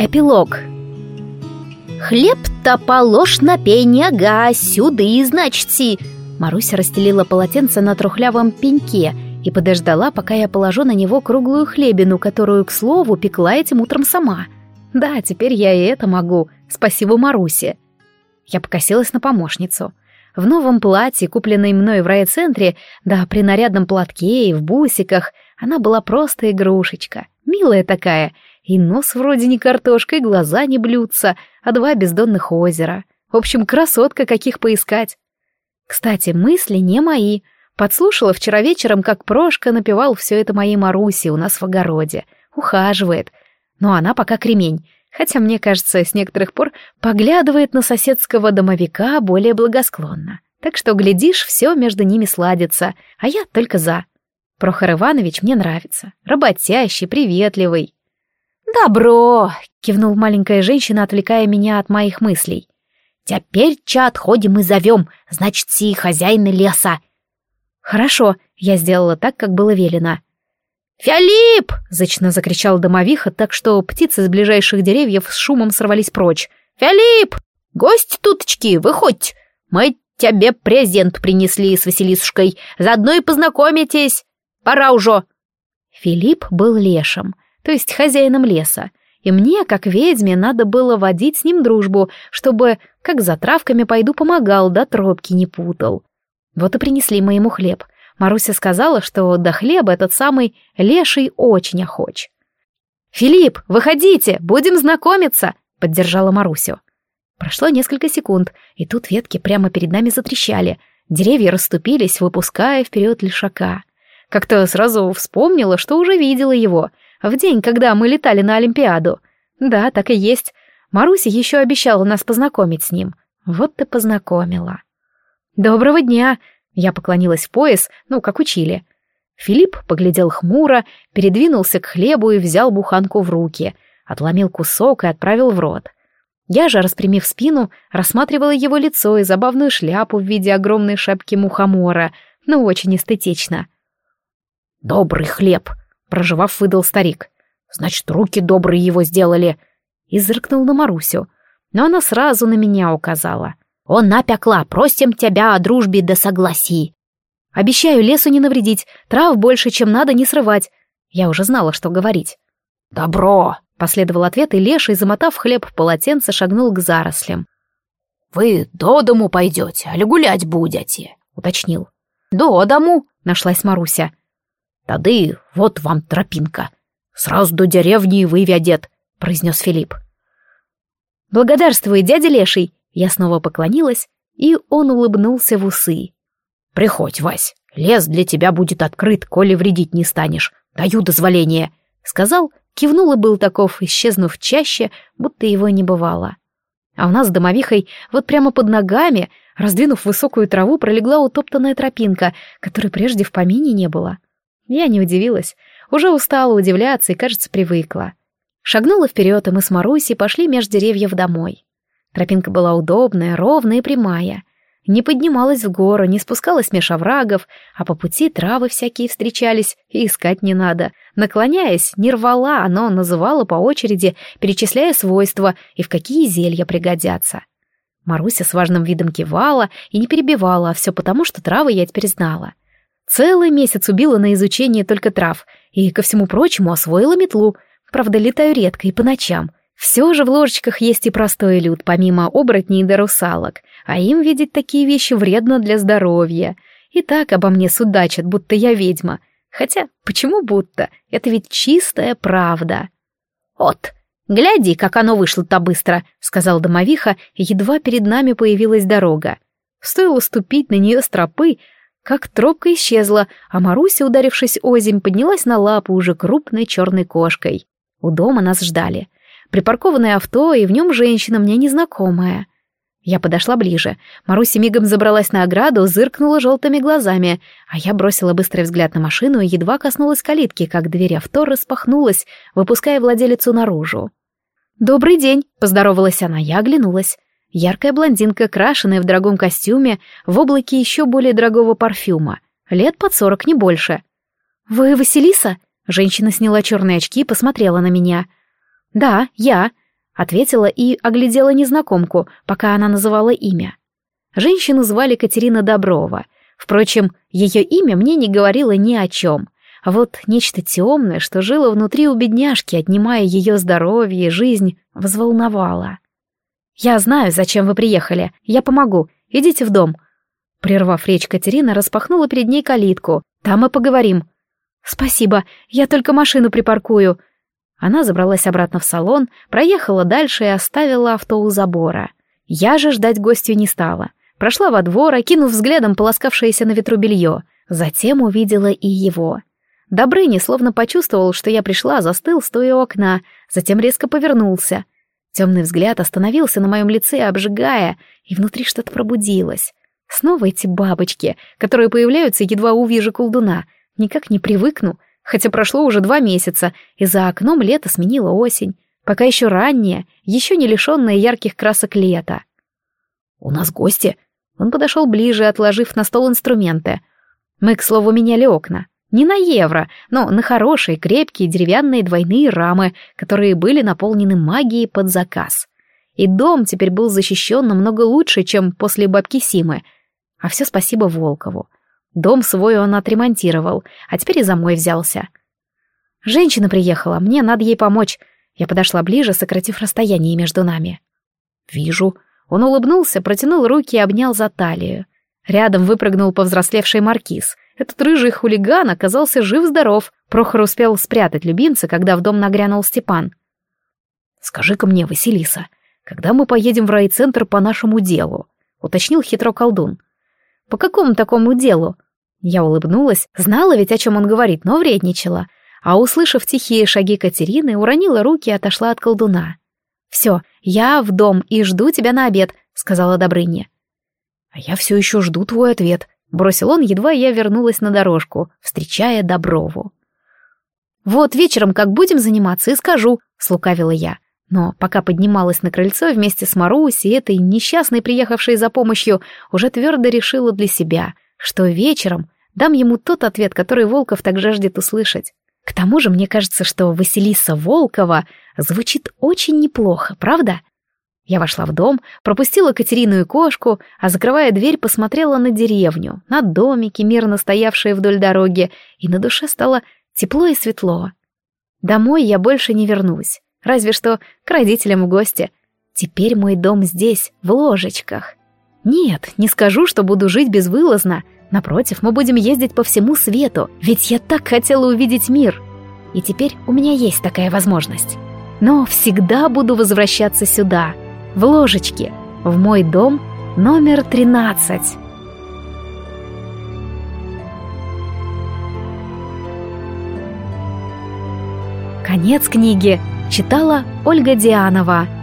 Эпилог. «Хлеб-то положь на пень, ага, сюды, значит, Маруся расстелила полотенце на трухлявом пеньке и подождала, пока я положу на него круглую хлебину, которую, к слову, пекла этим утром сама. Да, теперь я и это могу. Спасибо Марусе. Я покосилась на помощницу. В новом платье, купленной мной в райцентре, да при нарядном платке и в бусиках, она была просто игрушечка. Милая такая — и нос вроде не картошка, и глаза не блюдца, а два бездонных озера. В общем, красотка каких поискать. Кстати, мысли не мои. Подслушала вчера вечером, как Прошка напевал все это моей Марусе у нас в огороде. Ухаживает. Но она пока кремень. Хотя, мне кажется, с некоторых пор поглядывает на соседского домовика более благосклонно. Так что, глядишь, все между ними сладится, а я только за. Прохор Иванович мне нравится. Работящий, приветливый. «Добро!» — кивнул маленькая женщина, отвлекая меня от моих мыслей. «Теперь ча отходим и зовем, значит, си хозяины леса». «Хорошо», — я сделала так, как было велено. «Филипп!» — зычно закричал домовиха, так что птицы с ближайших деревьев с шумом сорвались прочь. «Филипп! Гость туточки, выходь! Мы тебе презент принесли с Василисушкой, заодно и познакомитесь. Пора уже!» Филипп был лешим — то есть хозяином леса, и мне, как ведьме, надо было водить с ним дружбу, чтобы, как за травками пойду, помогал, да тропки не путал. Вот и принесли мы ему хлеб. Маруся сказала, что до хлеба этот самый леший очень охоч. «Филипп, выходите, будем знакомиться!» — поддержала Марусю. Прошло несколько секунд, и тут ветки прямо перед нами затрещали. Деревья расступились, выпуская вперед лишака. Как-то сразу вспомнила, что уже видела его — в день, когда мы летали на Олимпиаду. Да, так и есть. Маруся еще обещала нас познакомить с ним. Вот ты познакомила. Доброго дня. Я поклонилась в пояс, ну, как учили. Филипп поглядел хмуро, передвинулся к хлебу и взял буханку в руки, отломил кусок и отправил в рот. Я же, распрямив спину, рассматривала его лицо и забавную шляпу в виде огромной шапки мухомора, ну, очень эстетично. «Добрый хлеб», Проживав, выдал старик. «Значит, руки добрые его сделали». И зыркнул на Марусю. Но она сразу на меня указала. «Он напекла, просим тебя о дружбе да согласи». «Обещаю лесу не навредить, трав больше, чем надо, не срывать». Я уже знала, что говорить. «Добро!» — последовал ответ, и Леший, замотав хлеб в полотенце, шагнул к зарослям. «Вы до дому пойдете, али гулять будете?» — уточнил. «До дому!» — нашлась Маруся. «Тады вот вам тропинка. Сразу до деревни и выведет», — произнес Филипп. «Благодарствуй, дядя Леший!» Я снова поклонилась, и он улыбнулся в усы. «Приходь, Вась, лес для тебя будет открыт, коли вредить не станешь. Даю дозволение», — сказал, кивнул и был таков, исчезнув чаще, будто его не бывало. А у нас с домовихой вот прямо под ногами, раздвинув высокую траву, пролегла утоптанная тропинка, которой прежде в помине не было. Я не удивилась. Уже устала удивляться и, кажется, привыкла. Шагнула вперед, и мы с Марусей пошли меж деревьев домой. Тропинка была удобная, ровная и прямая. Не поднималась в гору, не спускалась меж оврагов, а по пути травы всякие встречались, и искать не надо. Наклоняясь, не рвала, но называла по очереди, перечисляя свойства и в какие зелья пригодятся. Маруся с важным видом кивала и не перебивала, а все потому, что травы я теперь знала. Целый месяц убила на изучение только трав и, ко всему прочему, освоила метлу. Правда, летаю редко и по ночам. Все же в ложечках есть и простой люд, помимо оборотней да русалок, а им видеть такие вещи вредно для здоровья. И так обо мне судачат, будто я ведьма. Хотя, почему будто? Это ведь чистая правда. «Вот, гляди, как оно вышло-то быстро», — сказал домовиха, едва перед нами появилась дорога. Стоило ступить на нее с тропы, как тропка исчезла, а Маруся, ударившись озимь, поднялась на лапу уже крупной черной кошкой. У дома нас ждали. Припаркованное авто, и в нем женщина мне незнакомая. Я подошла ближе. Маруся мигом забралась на ограду, зыркнула желтыми глазами, а я бросила быстрый взгляд на машину и едва коснулась калитки, как дверь авто распахнулась, выпуская владелицу наружу. «Добрый день!» — поздоровалась она, я оглянулась. Яркая блондинка, крашеная в дорогом костюме, в облаке еще более дорогого парфюма. Лет под сорок, не больше. «Вы Василиса?» Женщина сняла черные очки и посмотрела на меня. «Да, я». Ответила и оглядела незнакомку, пока она называла имя. Женщину звали Катерина Доброва. Впрочем, ее имя мне не говорило ни о чем. А вот нечто темное, что жило внутри у бедняжки, отнимая ее здоровье и жизнь, взволновало. «Я знаю, зачем вы приехали. Я помогу. Идите в дом». Прервав речь, Катерина распахнула перед ней калитку. «Там и поговорим». «Спасибо. Я только машину припаркую». Она забралась обратно в салон, проехала дальше и оставила авто у забора. Я же ждать гостью не стала. Прошла во двор, окинув взглядом полоскавшееся на ветру белье. Затем увидела и его. Добрыня словно почувствовал, что я пришла, застыл, стоя у окна, затем резко повернулся. Темный взгляд остановился на моем лице, обжигая, и внутри что-то пробудилось. Снова эти бабочки, которые появляются, едва увижу колдуна. Никак не привыкну, хотя прошло уже два месяца, и за окном лето сменило осень, пока еще раннее, еще не лишенное ярких красок лета. «У нас гости», он подошел ближе, отложив на стол инструменты. Мы, к слову, меняли окна. Не на евро, но на хорошие, крепкие деревянные двойные рамы, которые были наполнены магией под заказ. И дом теперь был защищен намного лучше, чем после бабки Симы. А все спасибо Волкову. Дом свой он отремонтировал, а теперь и за мой взялся. Женщина приехала, мне надо ей помочь. Я подошла ближе, сократив расстояние между нами. «Вижу», он улыбнулся, протянул руки и обнял за талию. Рядом выпрыгнул повзрослевший маркиз. Этот рыжий хулиган оказался жив-здоров. Прохор успел спрятать любимца, когда в дом нагрянул Степан. «Скажи-ка мне, Василиса, когда мы поедем в райцентр по нашему делу?» — уточнил хитро колдун. «По какому такому делу?» Я улыбнулась, знала ведь, о чем он говорит, но вредничала. А услышав тихие шаги Катерины, уронила руки и отошла от колдуна. «Все, я в дом и жду тебя на обед», — сказала Добрыня. «А я все еще жду твой ответ», — бросил он, едва я вернулась на дорожку, встречая Доброву. «Вот вечером, как будем заниматься, и скажу», — слукавила я. Но пока поднималась на крыльцо вместе с Марусей, этой несчастной, приехавшей за помощью, уже твердо решила для себя, что вечером дам ему тот ответ, который Волков так жаждет услышать. К тому же мне кажется, что Василиса Волкова звучит очень неплохо, правда? Я вошла в дом, пропустила Катерину и кошку, а закрывая дверь, посмотрела на деревню, на домики, мирно стоявшие вдоль дороги, и на душе стало тепло и светло. Домой я больше не вернусь, разве что к родителям в гости. Теперь мой дом здесь, в ложечках. Нет, не скажу, что буду жить безвылазно, Напротив, мы будем ездить по всему свету, ведь я так хотела увидеть мир. И теперь у меня есть такая возможность. Но всегда буду возвращаться сюда, в ложечке, в мой дом номер 13. Конец книги читала Ольга Дианова.